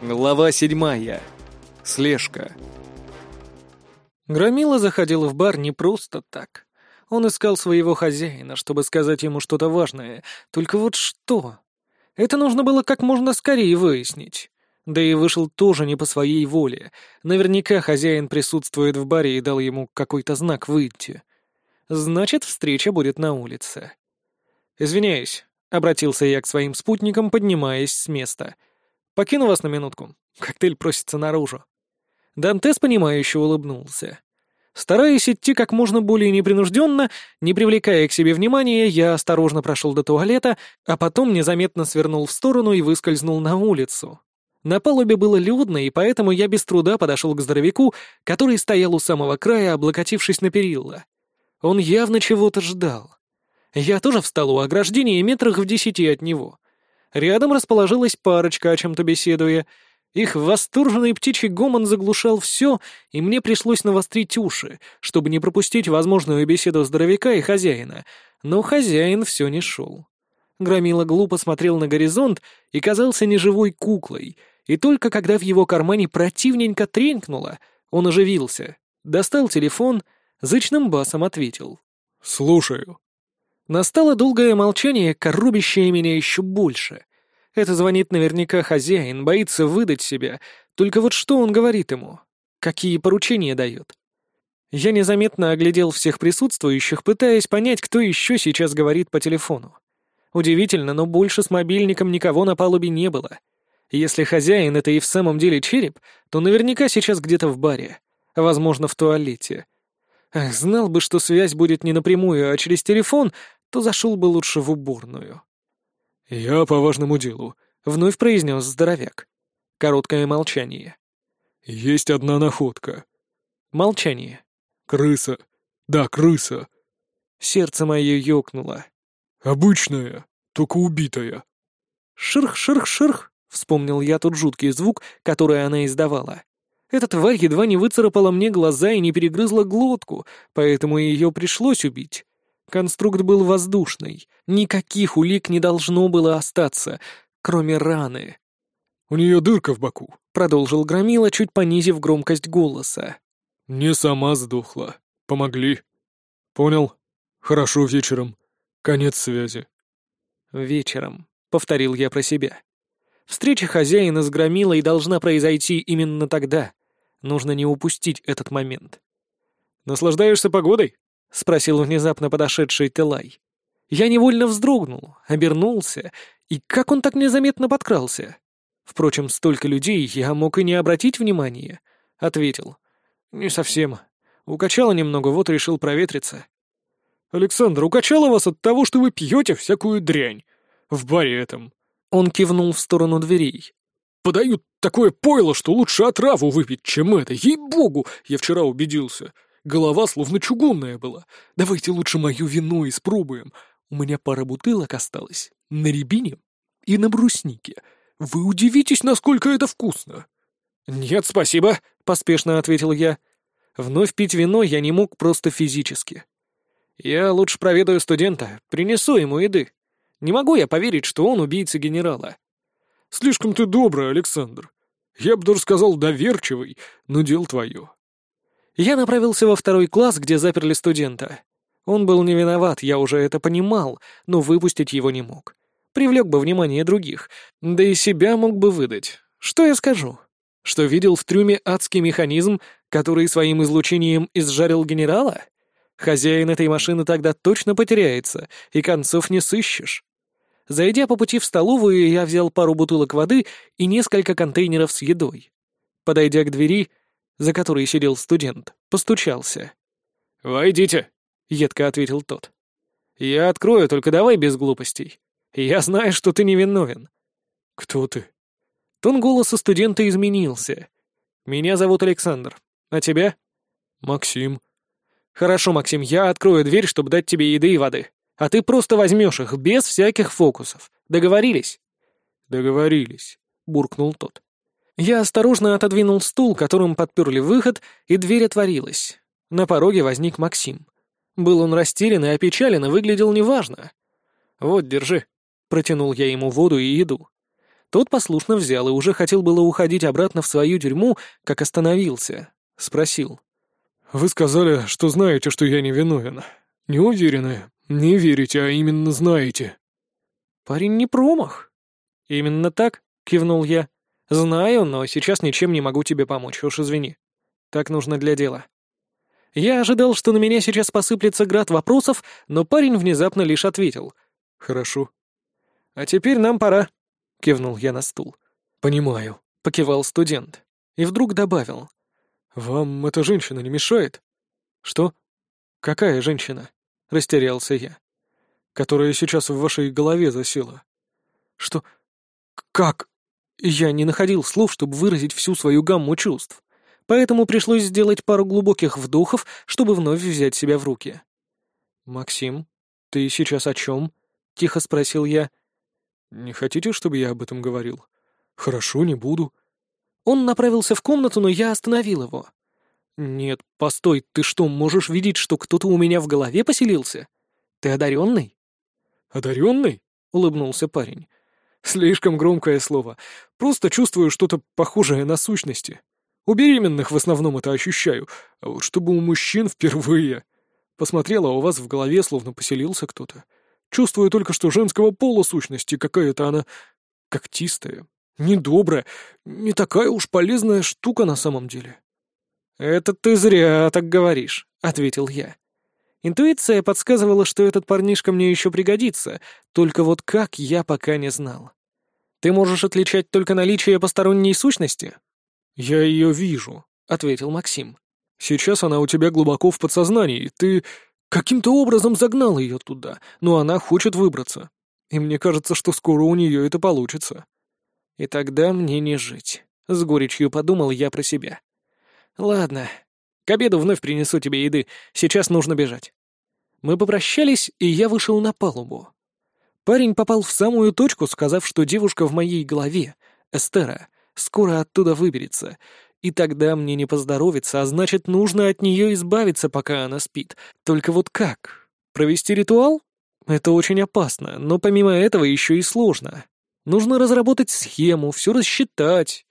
Глава седьмая. Слежка. Громила заходил в бар не просто так. Он искал своего хозяина, чтобы сказать ему что-то важное. Только вот что? Это нужно было как можно скорее выяснить. Да и вышел тоже не по своей воле. Наверняка хозяин присутствует в баре и дал ему какой-то знак выйти. Значит, встреча будет на улице. «Извиняюсь», — обратился я к своим спутникам, поднимаясь с места — Покину вас на минутку. Коктейль просится наружу». Дантес, понимающе улыбнулся. Стараясь идти как можно более непринужденно, не привлекая к себе внимания, я осторожно прошел до туалета, а потом незаметно свернул в сторону и выскользнул на улицу. На палубе было людно, и поэтому я без труда подошел к здоровяку, который стоял у самого края, облокотившись на перила. Он явно чего-то ждал. Я тоже встал у ограждения метрах в десяти от него. Рядом расположилась парочка, о чем-то беседуя. Их восторженный птичий гомон заглушал все, и мне пришлось навострить уши, чтобы не пропустить возможную беседу здоровяка и хозяина. Но хозяин все не шел. Громила глупо смотрел на горизонт и казался неживой куклой, и только когда в его кармане противненько тренькнуло, он оживился, достал телефон, зычным басом ответил. «Слушаю». Настало долгое молчание, коробящее меня еще больше. Это звонит наверняка хозяин, боится выдать себя. Только вот что он говорит ему? Какие поручения дает? Я незаметно оглядел всех присутствующих, пытаясь понять, кто еще сейчас говорит по телефону. Удивительно, но больше с мобильником никого на палубе не было. Если хозяин — это и в самом деле череп, то наверняка сейчас где-то в баре, возможно, в туалете. Ах, знал бы, что связь будет не напрямую, а через телефон, то зашел бы лучше в уборную. «Я по важному делу», — вновь произнес здоровяк. Короткое молчание. «Есть одна находка». Молчание. «Крыса. Да, крыса». Сердце мое ёкнуло. «Обычная, только убитая». «Ширх-ширх-ширх», — вспомнил я тот жуткий звук, который она издавала. Эта тварь едва не выцарапала мне глаза и не перегрызла глотку, поэтому ее пришлось убить. Конструкт был воздушный. Никаких улик не должно было остаться, кроме раны. «У нее дырка в боку», — продолжил Громила, чуть понизив громкость голоса. «Не сама сдохла. Помогли. Понял? Хорошо вечером. Конец связи». «Вечером», — повторил я про себя. Встреча хозяина с Громилой должна произойти именно тогда. Нужно не упустить этот момент. «Наслаждаешься погодой?» — спросил внезапно подошедший Телай. Я невольно вздрогнул, обернулся, и как он так незаметно подкрался? Впрочем, столько людей, я мог и не обратить внимания. Ответил. «Не совсем. Укачало немного, вот решил проветриться». «Александр, укачало вас от того, что вы пьете всякую дрянь. В баре этом». Он кивнул в сторону дверей. «Подают такое пойло, что лучше отраву выпить, чем это. Ей-богу, я вчера убедился. Голова словно чугунная была. Давайте лучше мою вино испробуем. У меня пара бутылок осталось. На рябине и на бруснике. Вы удивитесь, насколько это вкусно. «Нет, спасибо», — поспешно ответил я. Вновь пить вино я не мог просто физически. Я лучше проведаю студента, принесу ему еды. Не могу я поверить, что он убийца генерала. Слишком ты добрый, Александр. Я бы даже сказал доверчивый, но дело твое. Я направился во второй класс, где заперли студента. Он был не виноват, я уже это понимал, но выпустить его не мог. Привлек бы внимание других, да и себя мог бы выдать. Что я скажу? Что видел в трюме адский механизм, который своим излучением изжарил генерала? Хозяин этой машины тогда точно потеряется, и концов не сыщешь. Зайдя по пути в столовую, я взял пару бутылок воды и несколько контейнеров с едой. Подойдя к двери, за которой сидел студент, постучался. «Войдите», — едко ответил тот. «Я открою, только давай без глупостей. Я знаю, что ты невиновен». «Кто ты?» Тон голоса студента изменился. «Меня зовут Александр. А тебя?» «Максим». «Хорошо, Максим, я открою дверь, чтобы дать тебе еды и воды. А ты просто возьмешь их, без всяких фокусов. Договорились?» «Договорились», — буркнул тот. Я осторожно отодвинул стул, которым подперли выход, и дверь отворилась. На пороге возник Максим. Был он растерян и опечален, и выглядел неважно. «Вот, держи», — протянул я ему воду и еду. Тот послушно взял и уже хотел было уходить обратно в свою тюрьму, как остановился. Спросил. «Вы сказали, что знаете, что я не виновен. Не уверены, не верите, а именно знаете». «Парень не промах». «Именно так», — кивнул я. «Знаю, но сейчас ничем не могу тебе помочь, уж извини. Так нужно для дела». Я ожидал, что на меня сейчас посыплется град вопросов, но парень внезапно лишь ответил. «Хорошо». «А теперь нам пора», — кивнул я на стул. «Понимаю», — покивал студент. И вдруг добавил. «Вам эта женщина не мешает?» «Что? Какая женщина?» — растерялся я. «Которая сейчас в вашей голове засела». «Что? Как?» Я не находил слов, чтобы выразить всю свою гамму чувств поэтому пришлось сделать пару глубоких вдохов, чтобы вновь взять себя в руки. «Максим, ты сейчас о чем?» — тихо спросил я. «Не хотите, чтобы я об этом говорил? Хорошо, не буду». Он направился в комнату, но я остановил его. «Нет, постой, ты что, можешь видеть, что кто-то у меня в голове поселился? Ты одаренный?» «Одаренный?» — улыбнулся парень. «Слишком громкое слово. Просто чувствую что-то похожее на сущности. У беременных в основном это ощущаю, а вот чтобы у мужчин впервые. Посмотрела, у вас в голове словно поселился кто-то. Чувствую только, что женского пола сущности какая-то она когтистая, недобрая, не такая уж полезная штука на самом деле. «Это ты зря так говоришь», — ответил я. Интуиция подсказывала, что этот парнишка мне еще пригодится, только вот как я пока не знал. Ты можешь отличать только наличие посторонней сущности? «Я ее вижу», — ответил Максим. «Сейчас она у тебя глубоко в подсознании. Ты каким-то образом загнал ее туда, но она хочет выбраться. И мне кажется, что скоро у нее это получится». «И тогда мне не жить», — с горечью подумал я про себя. «Ладно, к обеду вновь принесу тебе еды. Сейчас нужно бежать». Мы попрощались, и я вышел на палубу. Парень попал в самую точку, сказав, что девушка в моей голове, Эстера, скоро оттуда выберется. И тогда мне не поздоровится, а значит, нужно от нее избавиться, пока она спит. Только вот как? Провести ритуал? Это очень опасно, но помимо этого еще и сложно. Нужно разработать схему, все рассчитать.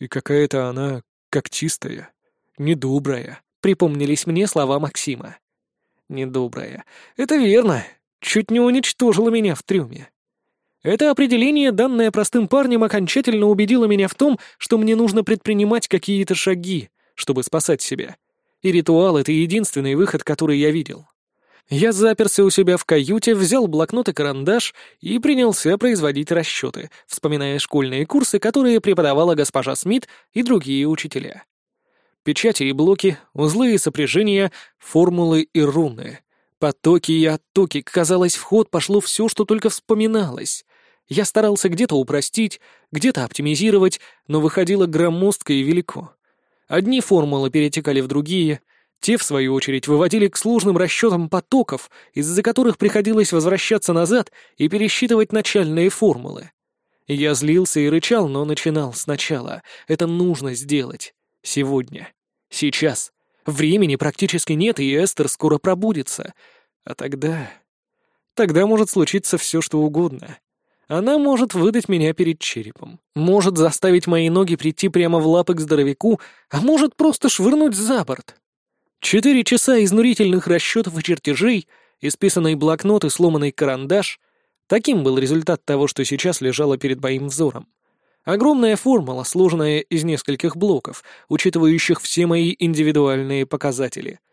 И какая-то она как чистая, недобрая. Припомнились мне слова Максима. Недобрая. Это верно. Чуть не уничтожила меня в трюме. Это определение, данное простым парнем, окончательно убедило меня в том, что мне нужно предпринимать какие-то шаги, чтобы спасать себя. И ритуал — это единственный выход, который я видел. Я заперся у себя в каюте, взял блокнот и карандаш и принялся производить расчеты, вспоминая школьные курсы, которые преподавала госпожа Смит и другие учителя. Печати и блоки, узлы и сопряжения, формулы и руны. Потоки и оттоки, казалось, в ход пошло все, что только вспоминалось. Я старался где-то упростить, где-то оптимизировать, но выходило громоздко и велико. Одни формулы перетекали в другие, те, в свою очередь, выводили к сложным расчетам потоков, из-за которых приходилось возвращаться назад и пересчитывать начальные формулы. Я злился и рычал, но начинал сначала. Это нужно сделать. Сегодня. Сейчас. Времени практически нет, и Эстер скоро пробудится. А тогда... Тогда может случиться все, что угодно. Она может выдать меня перед черепом, может заставить мои ноги прийти прямо в лапы к здоровяку, а может просто швырнуть за борт. Четыре часа изнурительных расчетов и чертежей, исписанный блокнот и сломанный карандаш — таким был результат того, что сейчас лежало перед моим взором. Огромная формула, сложенная из нескольких блоков, учитывающих все мои индивидуальные показатели —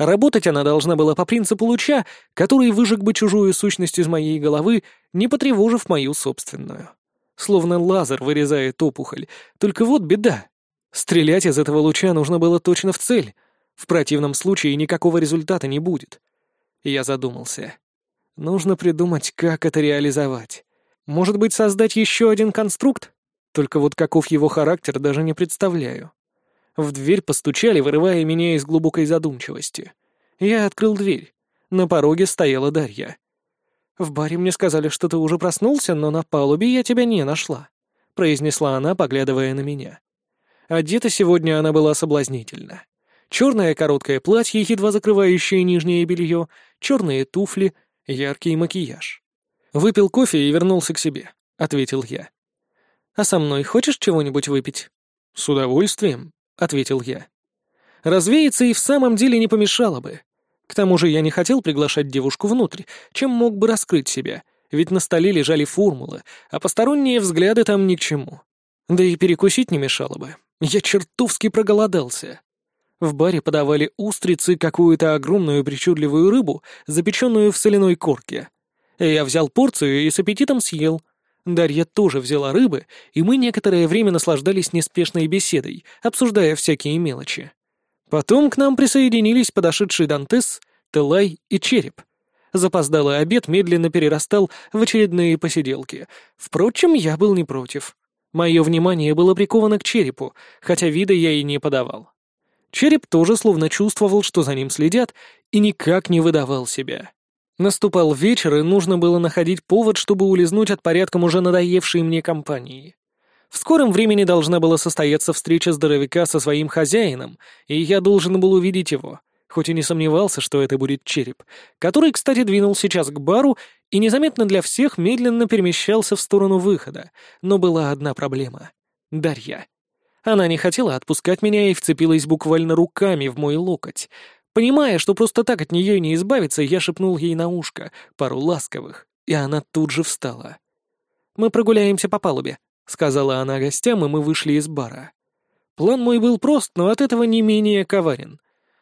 Работать она должна была по принципу луча, который выжег бы чужую сущность из моей головы, не потревожив мою собственную. Словно лазер вырезает опухоль. Только вот беда. Стрелять из этого луча нужно было точно в цель. В противном случае никакого результата не будет. Я задумался. Нужно придумать, как это реализовать. Может быть, создать еще один конструкт? Только вот каков его характер, даже не представляю. В дверь постучали, вырывая меня из глубокой задумчивости. Я открыл дверь. На пороге стояла Дарья. «В баре мне сказали, что ты уже проснулся, но на палубе я тебя не нашла», — произнесла она, поглядывая на меня. Одета сегодня она была соблазнительна. Черное короткое платье, едва закрывающее нижнее белье, черные туфли, яркий макияж. «Выпил кофе и вернулся к себе», — ответил я. «А со мной хочешь чего-нибудь выпить?» «С удовольствием», — ответил я. Развеяться и в самом деле не помешало бы. К тому же я не хотел приглашать девушку внутрь, чем мог бы раскрыть себя, ведь на столе лежали формулы, а посторонние взгляды там ни к чему. Да и перекусить не мешало бы. Я чертовски проголодался. В баре подавали устрицы, какую-то огромную причудливую рыбу, запеченную в соляной корке. Я взял порцию и с аппетитом съел. Дарья тоже взяла рыбы, и мы некоторое время наслаждались неспешной беседой, обсуждая всякие мелочи. Потом к нам присоединились подошедший Дантес, Телай и Череп. Запоздалый обед медленно перерастал в очередные посиделки. Впрочем, я был не против. Мое внимание было приковано к черепу, хотя вида я и не подавал. Череп тоже словно чувствовал, что за ним следят, и никак не выдавал себя. Наступал вечер, и нужно было находить повод, чтобы улизнуть от порядком уже надоевшей мне компании. В скором времени должна была состояться встреча здоровяка со своим хозяином, и я должен был увидеть его, хоть и не сомневался, что это будет череп, который, кстати, двинул сейчас к бару и незаметно для всех медленно перемещался в сторону выхода, но была одна проблема — Дарья. Она не хотела отпускать меня и вцепилась буквально руками в мой локоть. Понимая, что просто так от нее не избавиться, я шепнул ей на ушко пару ласковых, и она тут же встала. «Мы прогуляемся по палубе», — сказала она гостям, и мы вышли из бара. План мой был прост, но от этого не менее коварен.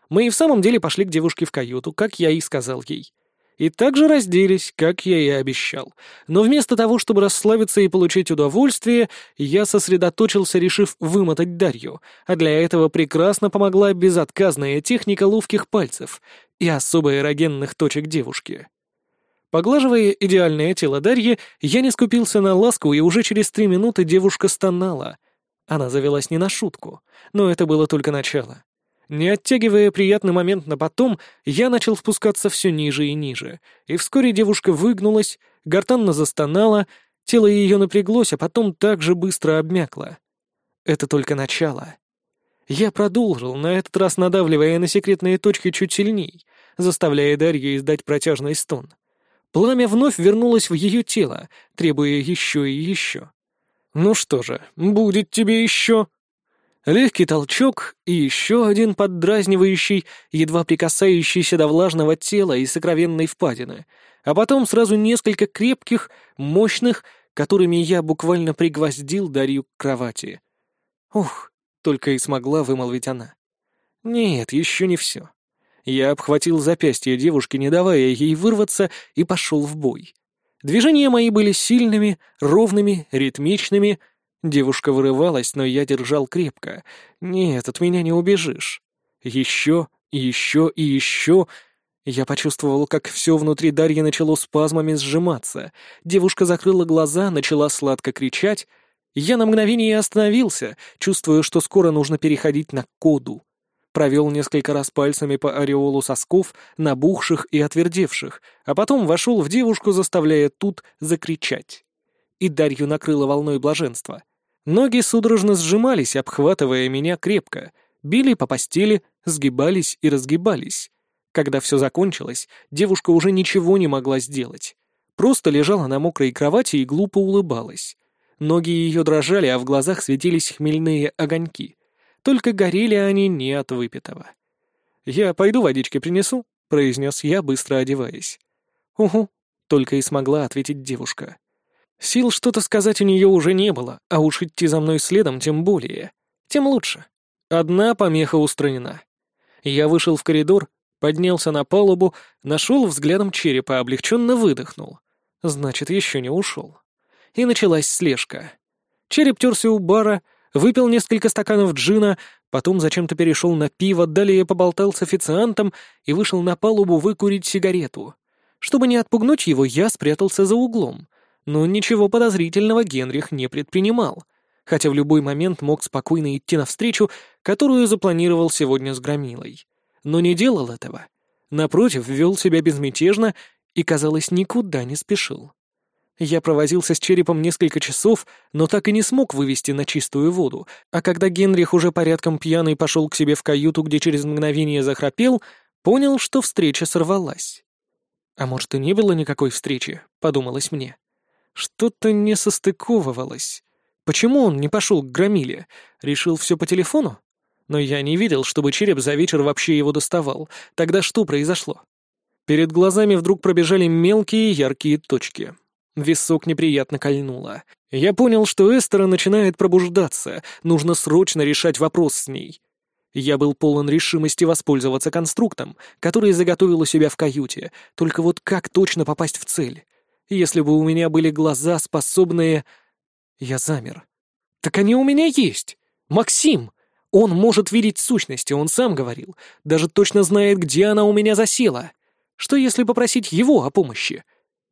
Мы и в самом деле пошли к девушке в каюту, как я и сказал ей и также разделись, как я и обещал. Но вместо того, чтобы расслабиться и получить удовольствие, я сосредоточился, решив вымотать Дарью, а для этого прекрасно помогла безотказная техника ловких пальцев и особо эрогенных точек девушки. Поглаживая идеальное тело Дарьи, я не скупился на ласку, и уже через три минуты девушка стонала. Она завелась не на шутку, но это было только начало. Не оттягивая приятный момент на потом, я начал спускаться все ниже и ниже, и вскоре девушка выгнулась, гортанно застонала, тело ее напряглось, а потом так же быстро обмякло. Это только начало. Я продолжил, на этот раз надавливая на секретные точки чуть сильней, заставляя Дарью издать протяжный стон. Пламя вновь вернулось в ее тело, требуя еще и еще. «Ну что же, будет тебе еще!» Легкий толчок и еще один поддразнивающий, едва прикасающийся до влажного тела и сокровенной впадины, а потом сразу несколько крепких, мощных, которыми я буквально пригвоздил Дарью к кровати. Ух, только и смогла вымолвить она. Нет, еще не все. Я обхватил запястье девушки, не давая ей вырваться, и пошел в бой. Движения мои были сильными, ровными, ритмичными — Девушка вырывалась, но я держал крепко. Нет, от меня не убежишь. Еще, еще и еще... Я почувствовал, как все внутри Дарьи начало спазмами сжиматься. Девушка закрыла глаза, начала сладко кричать. Я на мгновение остановился, чувствуя, что скоро нужно переходить на коду. Провел несколько раз пальцами по ореолу сосков, набухших и отвердевших, а потом вошел в девушку, заставляя тут закричать. И Дарью накрыло волной блаженства. Ноги судорожно сжимались, обхватывая меня крепко, били по постели, сгибались и разгибались. Когда все закончилось, девушка уже ничего не могла сделать. Просто лежала на мокрой кровати и глупо улыбалась. Ноги ее дрожали, а в глазах светились хмельные огоньки. Только горели они не от выпитого. «Я пойду водички принесу», — произнес я, быстро одеваясь. «Угу», — только и смогла ответить девушка. Сил что-то сказать у нее уже не было, а уж идти за мной следом тем более. Тем лучше. Одна помеха устранена. Я вышел в коридор, поднялся на палубу, нашел взглядом черепа, облегченно выдохнул. Значит, еще не ушел. И началась слежка. Череп терся у бара, выпил несколько стаканов джина, потом зачем-то перешел на пиво, далее поболтал с официантом и вышел на палубу выкурить сигарету. Чтобы не отпугнуть его, я спрятался за углом — но ничего подозрительного Генрих не предпринимал, хотя в любой момент мог спокойно идти навстречу, которую запланировал сегодня с Громилой. Но не делал этого. Напротив, вел себя безмятежно и, казалось, никуда не спешил. Я провозился с черепом несколько часов, но так и не смог вывести на чистую воду, а когда Генрих уже порядком пьяный пошел к себе в каюту, где через мгновение захрапел, понял, что встреча сорвалась. «А может, и не было никакой встречи?» — подумалось мне. Что-то не состыковывалось. Почему он не пошел к Громиле? Решил все по телефону? Но я не видел, чтобы череп за вечер вообще его доставал. Тогда что произошло? Перед глазами вдруг пробежали мелкие яркие точки. Висок неприятно кольнуло. Я понял, что Эстера начинает пробуждаться, нужно срочно решать вопрос с ней. Я был полон решимости воспользоваться конструктом, который заготовил у себя в каюте, только вот как точно попасть в цель? Если бы у меня были глаза, способные... Я замер. Так они у меня есть! Максим! Он может видеть сущности, он сам говорил. Даже точно знает, где она у меня засела. Что если попросить его о помощи?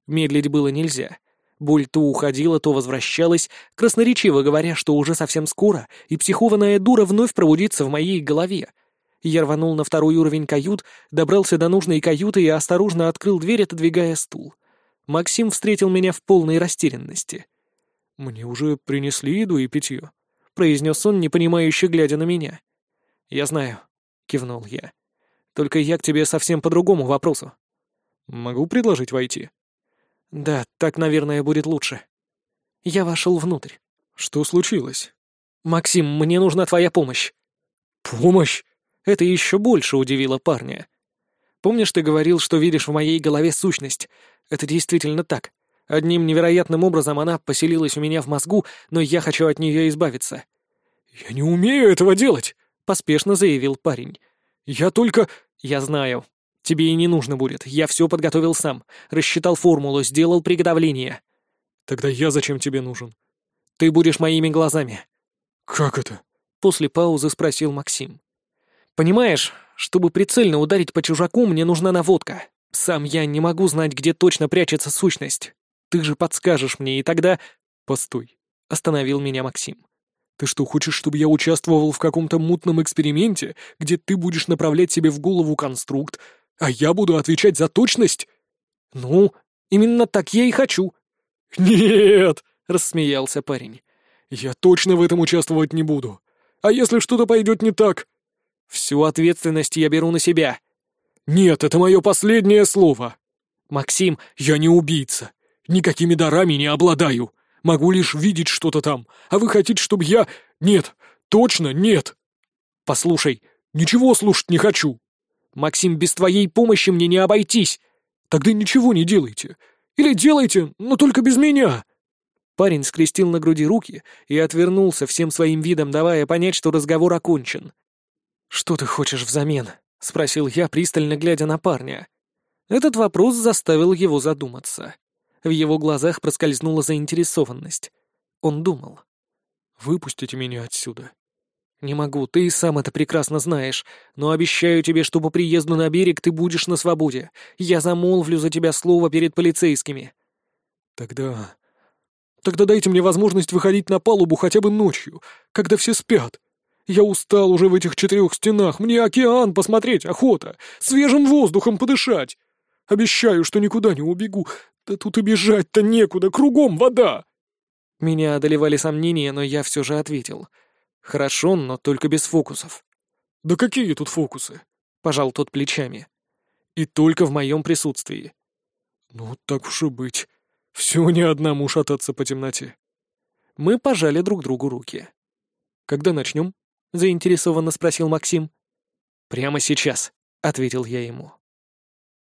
Медлить было нельзя. Боль то уходила, то возвращалась, красноречиво говоря, что уже совсем скоро, и психованная дура вновь пробудится в моей голове. Я рванул на второй уровень кают, добрался до нужной каюты и осторожно открыл дверь, отодвигая стул. Максим встретил меня в полной растерянности. «Мне уже принесли еду и питье», произнес он, непонимающе глядя на меня. «Я знаю», — кивнул я. «Только я к тебе совсем по другому вопросу». «Могу предложить войти?» «Да, так, наверное, будет лучше». Я вошел внутрь. «Что случилось?» «Максим, мне нужна твоя помощь». «Помощь?» Это еще больше удивило парня. «Помнишь, ты говорил, что видишь в моей голове сущность? Это действительно так. Одним невероятным образом она поселилась у меня в мозгу, но я хочу от нее избавиться». «Я не умею этого делать», — поспешно заявил парень. «Я только...» «Я знаю. Тебе и не нужно будет. Я все подготовил сам. Рассчитал формулу, сделал приготовление». «Тогда я зачем тебе нужен?» «Ты будешь моими глазами». «Как это?» — после паузы спросил Максим. «Понимаешь, чтобы прицельно ударить по чужаку, мне нужна наводка. Сам я не могу знать, где точно прячется сущность. Ты же подскажешь мне, и тогда...» «Постой», — остановил меня Максим. «Ты что, хочешь, чтобы я участвовал в каком-то мутном эксперименте, где ты будешь направлять себе в голову конструкт, а я буду отвечать за точность?» «Ну, именно так я и хочу». «Нет!» — рассмеялся парень. «Я точно в этом участвовать не буду. А если что-то пойдет не так?» «Всю ответственность я беру на себя». «Нет, это мое последнее слово». «Максим, я не убийца. Никакими дарами не обладаю. Могу лишь видеть что-то там. А вы хотите, чтобы я... Нет, точно нет. Послушай, ничего слушать не хочу. Максим, без твоей помощи мне не обойтись. Тогда ничего не делайте. Или делайте, но только без меня. Парень скрестил на груди руки и отвернулся всем своим видом, давая понять, что разговор окончен. «Что ты хочешь взамен?» — спросил я, пристально глядя на парня. Этот вопрос заставил его задуматься. В его глазах проскользнула заинтересованность. Он думал. «Выпустите меня отсюда». «Не могу, ты и сам это прекрасно знаешь, но обещаю тебе, что по приезду на берег ты будешь на свободе. Я замолвлю за тебя слово перед полицейскими». «Тогда... тогда дайте мне возможность выходить на палубу хотя бы ночью, когда все спят. Я устал уже в этих четырех стенах, мне океан посмотреть охота, свежим воздухом подышать. Обещаю, что никуда не убегу, да тут и бежать-то некуда, кругом вода!» Меня одолевали сомнения, но я все же ответил. «Хорошо, но только без фокусов». «Да какие тут фокусы?» — пожал тот плечами. «И только в моем присутствии». «Ну, так уж и быть. Все не одному шататься по темноте». Мы пожали друг другу руки. «Когда начнем?» — заинтересованно спросил Максим. «Прямо сейчас», — ответил я ему.